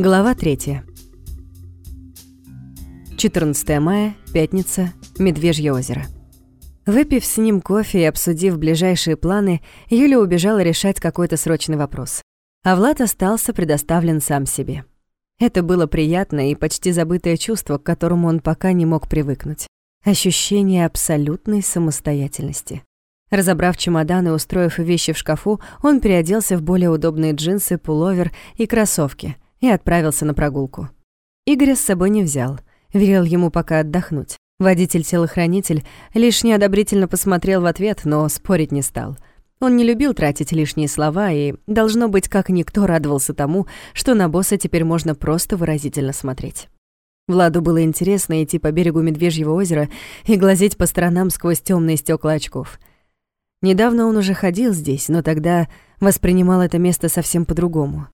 Глава 3. 14 мая, пятница, Медвежье озеро. Выпив с ним кофе и обсудив ближайшие планы, Юля убежала решать какой-то срочный вопрос. А Влад остался предоставлен сам себе. Это было приятное и почти забытое чувство, к которому он пока не мог привыкнуть. Ощущение абсолютной самостоятельности. Разобрав чемодан и устроив вещи в шкафу, он переоделся в более удобные джинсы, пуловер и кроссовки и отправился на прогулку. Игоря с собой не взял, велел ему пока отдохнуть. Водитель-телохранитель лишь неодобрительно посмотрел в ответ, но спорить не стал. Он не любил тратить лишние слова и, должно быть, как никто радовался тому, что на босса теперь можно просто выразительно смотреть. Владу было интересно идти по берегу Медвежьего озера и глазеть по сторонам сквозь темные стекла очков. Недавно он уже ходил здесь, но тогда воспринимал это место совсем по-другому.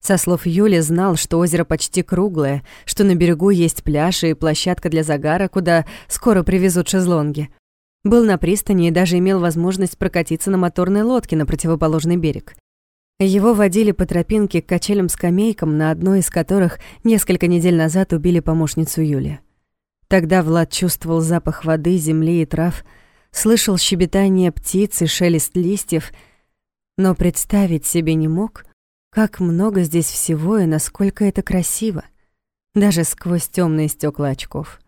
Со слов Юли знал, что озеро почти круглое, что на берегу есть пляж и площадка для загара, куда скоро привезут шезлонги. Был на пристани и даже имел возможность прокатиться на моторной лодке на противоположный берег. Его водили по тропинке к качелям-скамейкам, на одной из которых несколько недель назад убили помощницу Юли. Тогда Влад чувствовал запах воды, земли и трав, слышал щебетание птиц и шелест листьев, но представить себе не мог, как много здесь всего и насколько это красиво, даже сквозь темные стекла очков.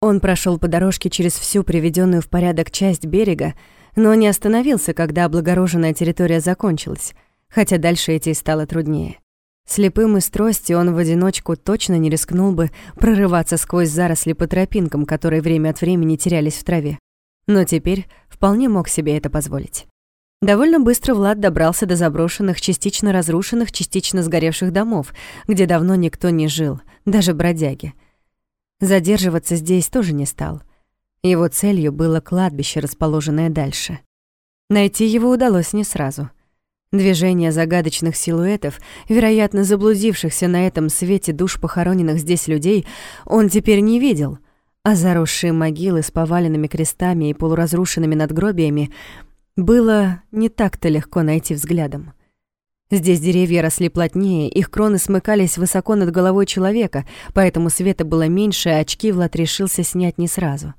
Он прошел по дорожке через всю приведенную в порядок часть берега, но не остановился, когда облагороженная территория закончилась — хотя дальше идти стало труднее. Слепым из трости он в одиночку точно не рискнул бы прорываться сквозь заросли по тропинкам, которые время от времени терялись в траве. Но теперь вполне мог себе это позволить. Довольно быстро Влад добрался до заброшенных, частично разрушенных, частично сгоревших домов, где давно никто не жил, даже бродяги. Задерживаться здесь тоже не стал. Его целью было кладбище, расположенное дальше. Найти его удалось не сразу — Движение загадочных силуэтов, вероятно, заблудившихся на этом свете душ похороненных здесь людей, он теперь не видел, а заросшие могилы с поваленными крестами и полуразрушенными надгробиями было не так-то легко найти взглядом. Здесь деревья росли плотнее, их кроны смыкались высоко над головой человека, поэтому света было меньше, а очки Влад решился снять не сразу.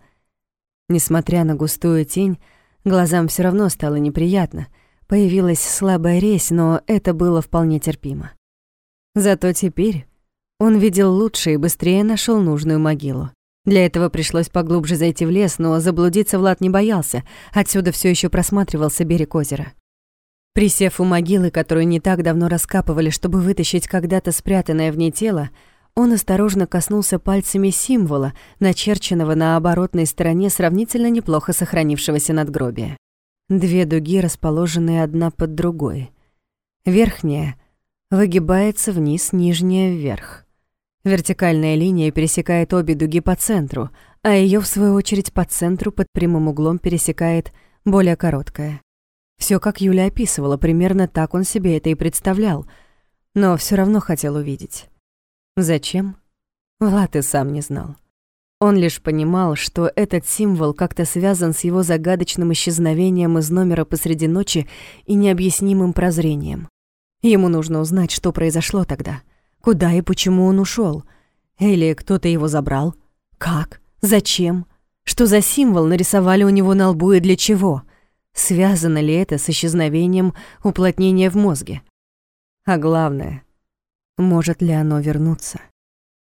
Несмотря на густую тень, глазам все равно стало неприятно — Появилась слабая резь, но это было вполне терпимо. Зато теперь он видел лучше и быстрее нашел нужную могилу. Для этого пришлось поглубже зайти в лес, но заблудиться Влад не боялся, отсюда все еще просматривался берег озера. Присев у могилы, которую не так давно раскапывали, чтобы вытащить когда-то спрятанное в ней тело, он осторожно коснулся пальцами символа, начерченного на оборотной стороне сравнительно неплохо сохранившегося надгробия. Две дуги, расположенные одна под другой. Верхняя выгибается вниз, нижняя вверх. Вертикальная линия пересекает обе дуги по центру, а ее в свою очередь по центру под прямым углом пересекает более короткая. Все, как Юля описывала, примерно так он себе это и представлял, но все равно хотел увидеть. Зачем? Влад и сам не знал. Он лишь понимал, что этот символ как-то связан с его загадочным исчезновением из номера посреди ночи и необъяснимым прозрением. Ему нужно узнать, что произошло тогда. Куда и почему он ушел? Или кто-то его забрал? Как? Зачем? Что за символ нарисовали у него на лбу и для чего? Связано ли это с исчезновением уплотнения в мозге? А главное, может ли оно вернуться?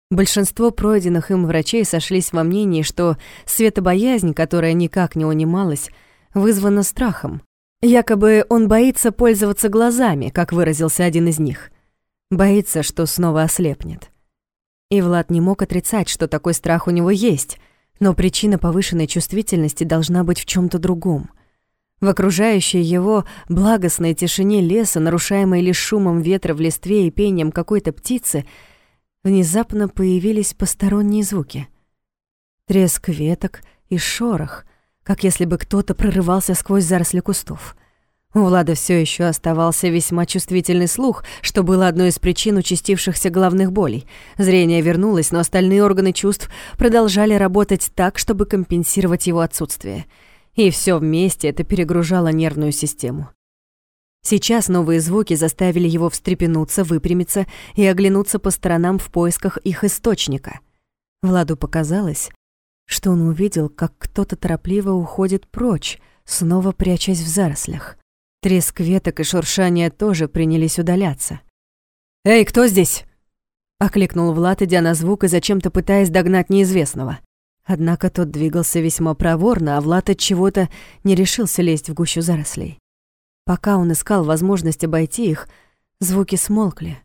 Большинство пройденных им врачей сошлись во мнении, что светобоязнь, которая никак не унималась, вызвана страхом. Якобы он боится пользоваться глазами, как выразился один из них. Боится, что снова ослепнет. И Влад не мог отрицать, что такой страх у него есть, но причина повышенной чувствительности должна быть в чем то другом. В окружающей его благостной тишине леса, нарушаемой лишь шумом ветра в листве и пением какой-то птицы — внезапно появились посторонние звуки. Треск веток и шорох, как если бы кто-то прорывался сквозь заросли кустов. У Влада все еще оставался весьма чувствительный слух, что было одной из причин участившихся головных болей. Зрение вернулось, но остальные органы чувств продолжали работать так, чтобы компенсировать его отсутствие. И все вместе это перегружало нервную систему. Сейчас новые звуки заставили его встрепенуться, выпрямиться и оглянуться по сторонам в поисках их источника. Владу показалось, что он увидел, как кто-то торопливо уходит прочь, снова прячась в зарослях. Треск веток и шуршание тоже принялись удаляться. «Эй, кто здесь?» — окликнул Влад, идя на звук и зачем-то пытаясь догнать неизвестного. Однако тот двигался весьма проворно, а Влад от чего-то не решился лезть в гущу зарослей. Пока он искал возможность обойти их, звуки смолкли.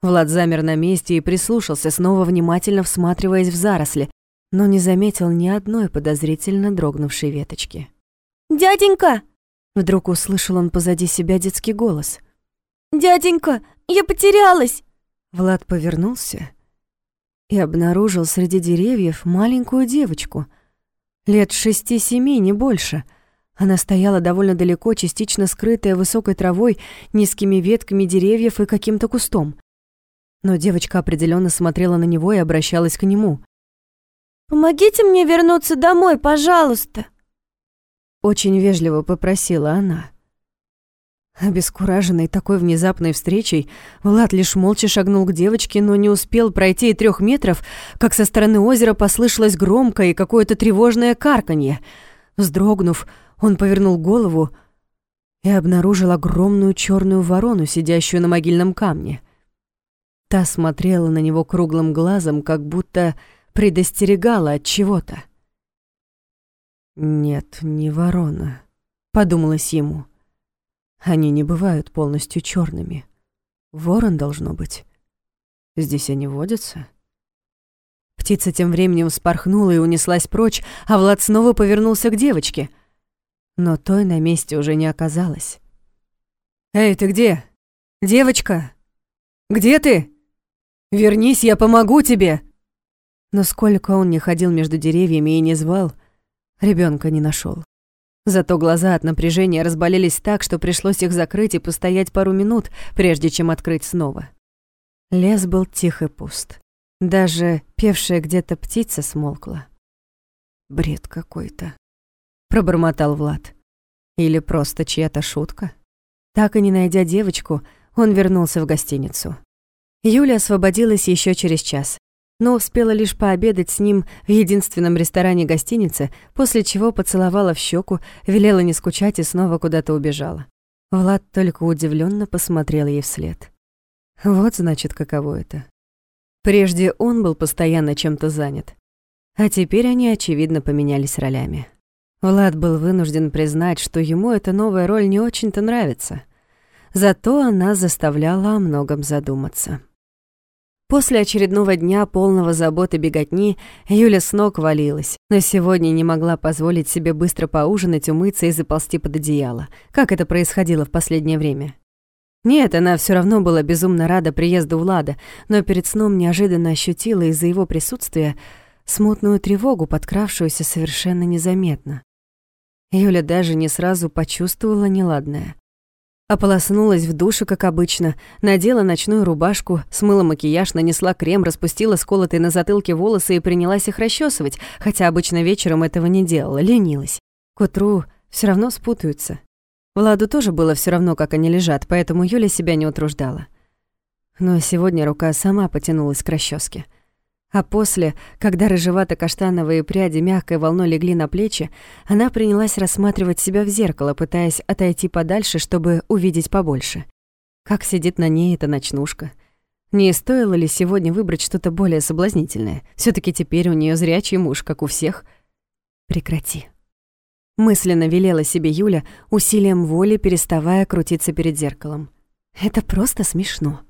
Влад замер на месте и прислушался, снова внимательно всматриваясь в заросли, но не заметил ни одной подозрительно дрогнувшей веточки. «Дяденька!» Вдруг услышал он позади себя детский голос. «Дяденька, я потерялась!» Влад повернулся и обнаружил среди деревьев маленькую девочку. Лет шести-семи, не больше — она стояла довольно далеко, частично скрытая высокой травой, низкими ветками деревьев и каким-то кустом. Но девочка определенно смотрела на него и обращалась к нему. «Помогите мне вернуться домой, пожалуйста!» Очень вежливо попросила она. Обескураженный такой внезапной встречей, Влад лишь молча шагнул к девочке, но не успел пройти и трех метров, как со стороны озера послышалось громкое и какое-то тревожное карканье. Вздрогнув, он повернул голову и обнаружил огромную черную ворону, сидящую на могильном камне. Та смотрела на него круглым глазом, как будто предостерегала от чего-то. «Нет, не ворона», — подумалось ему. «Они не бывают полностью черными. Ворон должно быть. Здесь они водятся?» Птица тем временем вспорхнула и унеслась прочь, а Влад снова повернулся к девочке — но той на месте уже не оказалось. «Эй, ты где? Девочка? Где ты? Вернись, я помогу тебе!» Но сколько он не ходил между деревьями и не звал, ребенка не нашел. Зато глаза от напряжения разболелись так, что пришлось их закрыть и постоять пару минут, прежде чем открыть снова. Лес был тих и пуст. Даже певшая где-то птица смолкла. Бред какой-то пробормотал Влад. Или просто чья-то шутка? Так и не найдя девочку, он вернулся в гостиницу. Юля освободилась еще через час, но успела лишь пообедать с ним в единственном ресторане гостиницы, после чего поцеловала в щеку, велела не скучать и снова куда-то убежала. Влад только удивленно посмотрел ей вслед. Вот значит, каково это. Прежде он был постоянно чем-то занят, а теперь они, очевидно, поменялись ролями. Влад был вынужден признать, что ему эта новая роль не очень-то нравится. Зато она заставляла о многом задуматься. После очередного дня полного заботы беготни Юля с ног валилась, но сегодня не могла позволить себе быстро поужинать, умыться и заползти под одеяло, как это происходило в последнее время. Нет, она все равно была безумно рада приезду Влада, но перед сном неожиданно ощутила из-за его присутствия смутную тревогу, подкравшуюся совершенно незаметно. Юля даже не сразу почувствовала неладное. Ополоснулась в душе, как обычно, надела ночную рубашку, смыла макияж, нанесла крем, распустила сколотые на затылке волосы и принялась их расчесывать, хотя обычно вечером этого не делала, ленилась. К утру все равно спутаются. Владу тоже было все равно, как они лежат, поэтому Юля себя не утруждала. Но сегодня рука сама потянулась к расческе. А после, когда рыжевато-каштановые пряди мягкой волной легли на плечи, она принялась рассматривать себя в зеркало, пытаясь отойти подальше, чтобы увидеть побольше. Как сидит на ней эта ночнушка. Не стоило ли сегодня выбрать что-то более соблазнительное? все таки теперь у нее зрячий муж, как у всех. Прекрати. Мысленно велела себе Юля, усилием воли переставая крутиться перед зеркалом. Это просто смешно.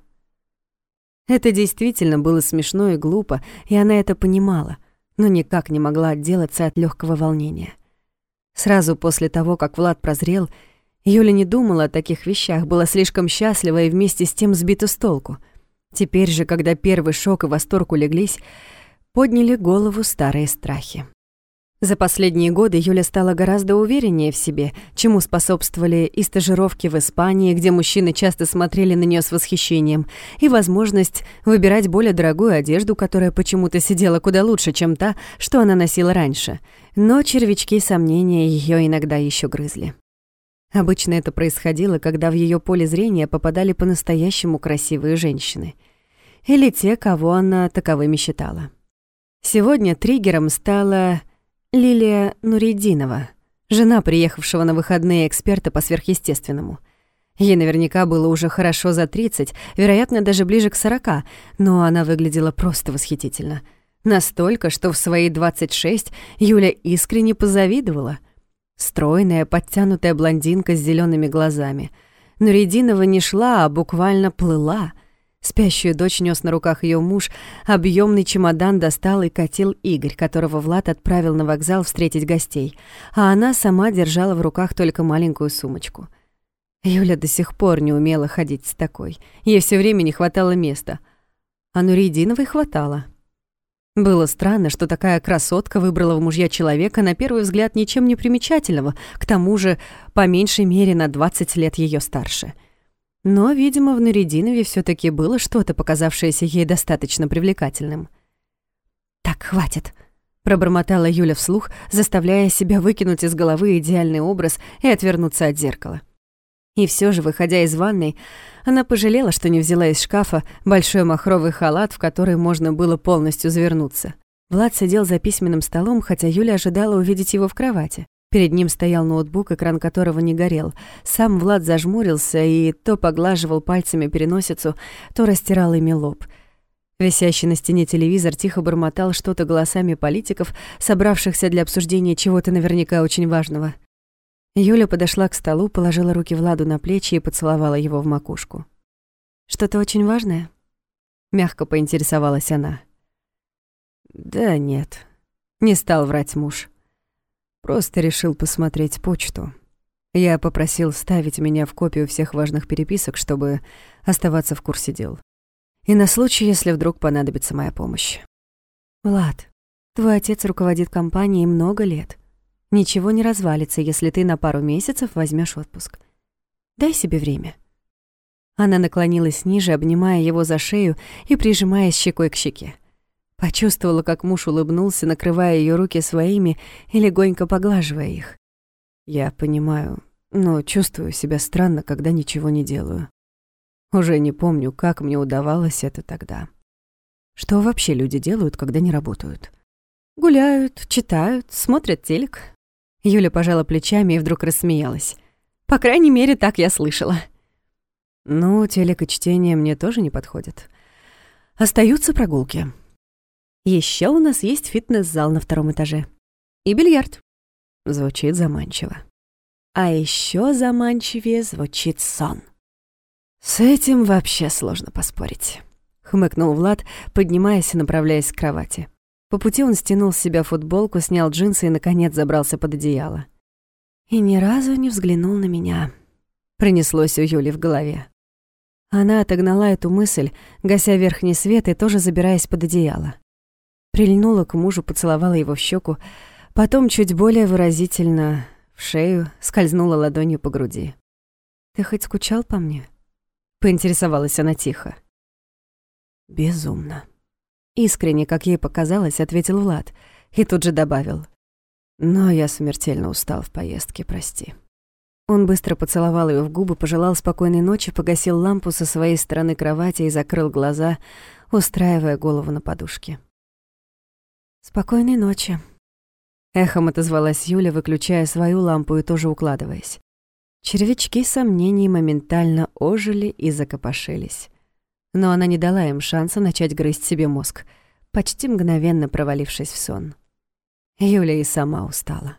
Это действительно было смешно и глупо, и она это понимала, но никак не могла отделаться от легкого волнения. Сразу после того, как Влад прозрел, Юля не думала о таких вещах, была слишком счастлива и вместе с тем сбита с толку. Теперь же, когда первый шок и восторг улеглись, подняли голову старые страхи. За последние годы Юля стала гораздо увереннее в себе, чему способствовали и стажировки в Испании, где мужчины часто смотрели на нее с восхищением, и возможность выбирать более дорогую одежду, которая почему-то сидела куда лучше, чем та, что она носила раньше. Но червячки сомнения ее иногда еще грызли. Обычно это происходило, когда в ее поле зрения попадали по-настоящему красивые женщины. Или те, кого она таковыми считала. Сегодня триггером стала Лилия Нуридинова, жена приехавшего на выходные эксперта по сверхъестественному. Ей наверняка было уже хорошо за 30, вероятно, даже ближе к 40, но она выглядела просто восхитительно. Настолько, что в свои 26 Юля искренне позавидовала. Стройная, подтянутая блондинка с зелеными глазами. Нуридинова не шла, а буквально плыла — Спящую дочь нес на руках ее муж, объемный чемодан достал и катил Игорь, которого Влад отправил на вокзал встретить гостей, а она сама держала в руках только маленькую сумочку. Юля до сих пор не умела ходить с такой, ей все время не хватало места, а Нуридиновой хватало. Было странно, что такая красотка выбрала в мужья человека, на первый взгляд, ничем не примечательного, к тому же, по меньшей мере, на 20 лет ее старше — но, видимо, в Нуридинове все таки было что-то, показавшееся ей достаточно привлекательным. «Так, хватит», — пробормотала Юля вслух, заставляя себя выкинуть из головы идеальный образ и отвернуться от зеркала. И все же, выходя из ванной, она пожалела, что не взяла из шкафа большой махровый халат, в который можно было полностью завернуться. Влад сидел за письменным столом, хотя Юля ожидала увидеть его в кровати. Перед ним стоял ноутбук, экран которого не горел. Сам Влад зажмурился и то поглаживал пальцами переносицу, то растирал ими лоб. Висящий на стене телевизор тихо бормотал что-то голосами политиков, собравшихся для обсуждения чего-то наверняка очень важного. Юля подошла к столу, положила руки Владу на плечи и поцеловала его в макушку. «Что-то очень важное?» Мягко поинтересовалась она. «Да нет», — не стал врать муж. Просто решил посмотреть почту. Я попросил ставить меня в копию всех важных переписок, чтобы оставаться в курсе дел. И на случай, если вдруг понадобится моя помощь. Влад, твой отец руководит компанией много лет. Ничего не развалится, если ты на пару месяцев возьмешь отпуск. Дай себе время. Она наклонилась ниже, обнимая его за шею и прижимая щекой к щеке. Почувствовала, как муж улыбнулся, накрывая ее руки своими и легонько поглаживая их. Я понимаю, но чувствую себя странно, когда ничего не делаю. Уже не помню, как мне удавалось это тогда. Что вообще люди делают, когда не работают? Гуляют, читают, смотрят телек. Юля пожала плечами и вдруг рассмеялась. По крайней мере, так я слышала. Ну, телек и чтение мне тоже не подходят. Остаются прогулки. Еще у нас есть фитнес-зал на втором этаже. И бильярд. Звучит заманчиво. А еще заманчивее звучит сон. С этим вообще сложно поспорить. Хмыкнул Влад, поднимаясь и направляясь к кровати. По пути он стянул с себя футболку, снял джинсы и, наконец, забрался под одеяло. И ни разу не взглянул на меня. Пронеслось у Юли в голове. Она отогнала эту мысль, гася верхний свет и тоже забираясь под одеяло. Прильнула к мужу, поцеловала его в щеку, потом чуть более выразительно в шею скользнула ладонью по груди. «Ты хоть скучал по мне?» — поинтересовалась она тихо. «Безумно». Искренне, как ей показалось, ответил Влад и тут же добавил. «Но я смертельно устал в поездке, прости». Он быстро поцеловал ее в губы, пожелал спокойной ночи, погасил лампу со своей стороны кровати и закрыл глаза, устраивая голову на подушке. «Спокойной ночи», — эхом отозвалась Юля, выключая свою лампу и тоже укладываясь. Червячки сомнений моментально ожили и закопошились. Но она не дала им шанса начать грызть себе мозг, почти мгновенно провалившись в сон. Юля и сама устала.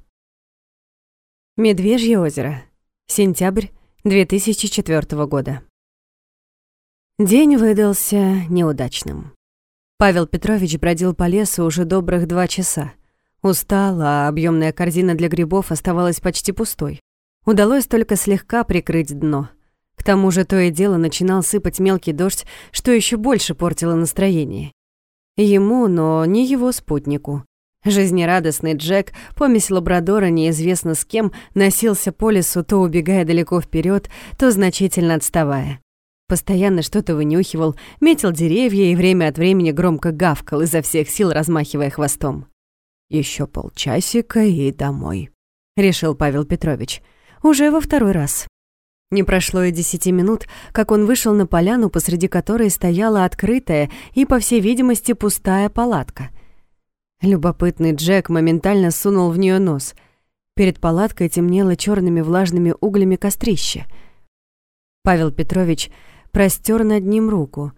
Медвежье озеро. Сентябрь 2004 года. День выдался неудачным. Павел Петрович бродил по лесу уже добрых два часа. Устал, а объемная корзина для грибов оставалась почти пустой. Удалось только слегка прикрыть дно. К тому же то и дело начинал сыпать мелкий дождь, что еще больше портило настроение. Ему, но не его спутнику. Жизнерадостный Джек, помесь лабрадора неизвестно с кем, носился по лесу, то убегая далеко вперед, то значительно отставая. Постоянно что-то вынюхивал, метил деревья и время от времени громко гавкал, изо всех сил размахивая хвостом. Еще полчасика и домой», — решил Павел Петрович. уже во второй раз. Не прошло и десяти минут, как он вышел на поляну, посреди которой стояла открытая и, по всей видимости, пустая палатка. Любопытный Джек моментально сунул в нее нос. Перед палаткой темнело черными влажными углями кострище. Павел Петрович простер над ним руку.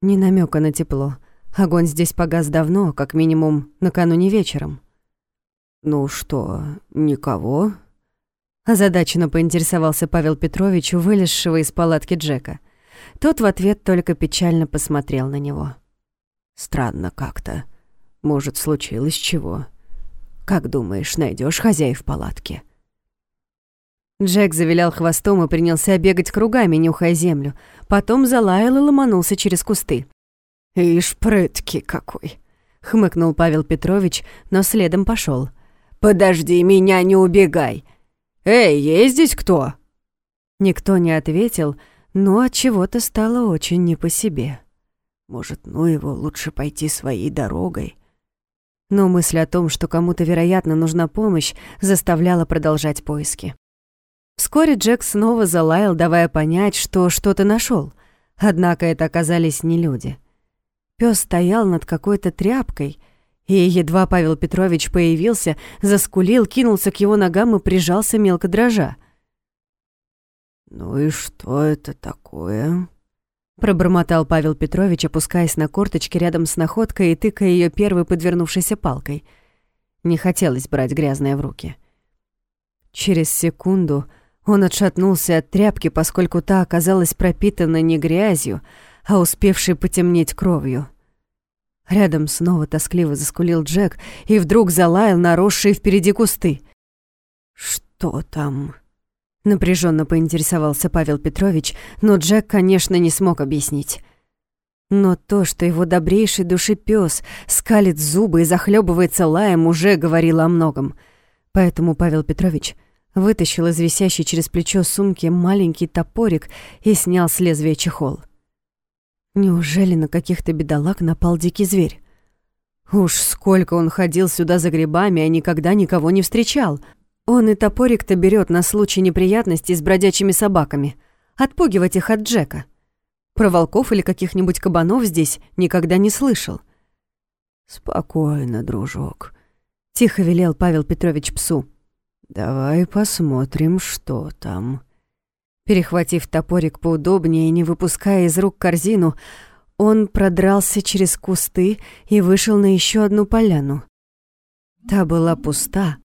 Ни намека на тепло. Огонь здесь погас давно, как минимум накануне вечером. «Ну что, никого?» Озадаченно поинтересовался Павел Петрович у вылезшего из палатки Джека. Тот в ответ только печально посмотрел на него. «Странно как-то. Может, случилось чего? Как думаешь, найдешь хозяев палатки?» Джек завилял хвостом и принялся бегать кругами, нюхая землю. Потом залаял и ломанулся через кусты. «Ишь, прытки какой!» — хмыкнул Павел Петрович, но следом пошел. «Подожди меня, не убегай! «Эй, есть здесь кто?» Никто не ответил, но от чего-то стало очень не по себе. Может, ну его лучше пойти своей дорогой. Но мысль о том, что кому-то, вероятно, нужна помощь, заставляла продолжать поиски. Вскоре Джек снова залаял, давая понять, что что-то нашел. Однако это оказались не люди. Пёс стоял над какой-то тряпкой и едва Павел Петрович появился, заскулил, кинулся к его ногам и прижался мелко дрожа. «Ну и что это такое?» Пробормотал Павел Петрович, опускаясь на корточки рядом с находкой и тыкая ее первой подвернувшейся палкой. Не хотелось брать грязное в руки. Через секунду он отшатнулся от тряпки, поскольку та оказалась пропитана не грязью, а успевшей потемнеть кровью. Рядом снова тоскливо заскулил Джек и вдруг залаял наросшие впереди кусты. «Что там?» Напряженно поинтересовался Павел Петрович, но Джек, конечно, не смог объяснить. Но то, что его добрейший души пес скалит зубы и захлебывается лаем, уже говорило о многом. Поэтому Павел Петрович вытащил из висящей через плечо сумки маленький топорик и снял с лезвия чехол. Неужели на каких-то бедолаг напал дикий зверь? Уж сколько он ходил сюда за грибами, а никогда никого не встречал. Он и топорик-то берет на случай неприятностей с бродячими собаками. Отпугивать их от Джека. Про волков или каких-нибудь кабанов здесь никогда не слышал. «Спокойно, дружок», — тихо велел Павел Петрович псу. «Давай посмотрим, что там». Перехватив топорик поудобнее и не выпуская из рук корзину, он продрался через кусты и вышел на еще одну поляну. Та была пуста,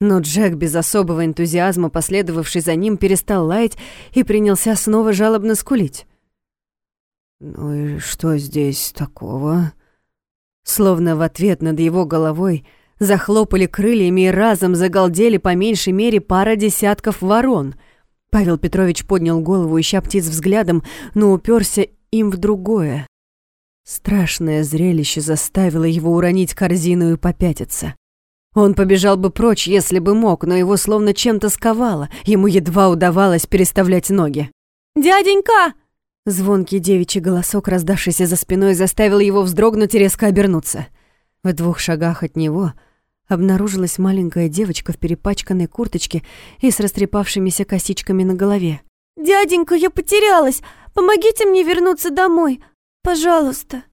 но Джек, без особого энтузиазма, последовавший за ним, перестал лаять и принялся снова жалобно скулить. «Ну и что здесь такого?» Словно в ответ над его головой захлопали крыльями и разом загалдели по меньшей мере пара десятков ворон — Павел Петрович поднял голову, ища птиц взглядом, но уперся им в другое. Страшное зрелище заставило его уронить корзину и попятиться. Он побежал бы прочь, если бы мог, но его словно чем-то сковало, ему едва удавалось переставлять ноги. «Дяденька!» Звонкий девичий голосок, раздавшийся за спиной, заставил его вздрогнуть и резко обернуться. В двух шагах от него — обнаружилась маленькая девочка в перепачканной курточке и с растрепавшимися косичками на голове. «Дяденька, я потерялась! Помогите мне вернуться домой! Пожалуйста!»